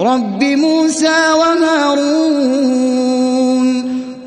رب موسى و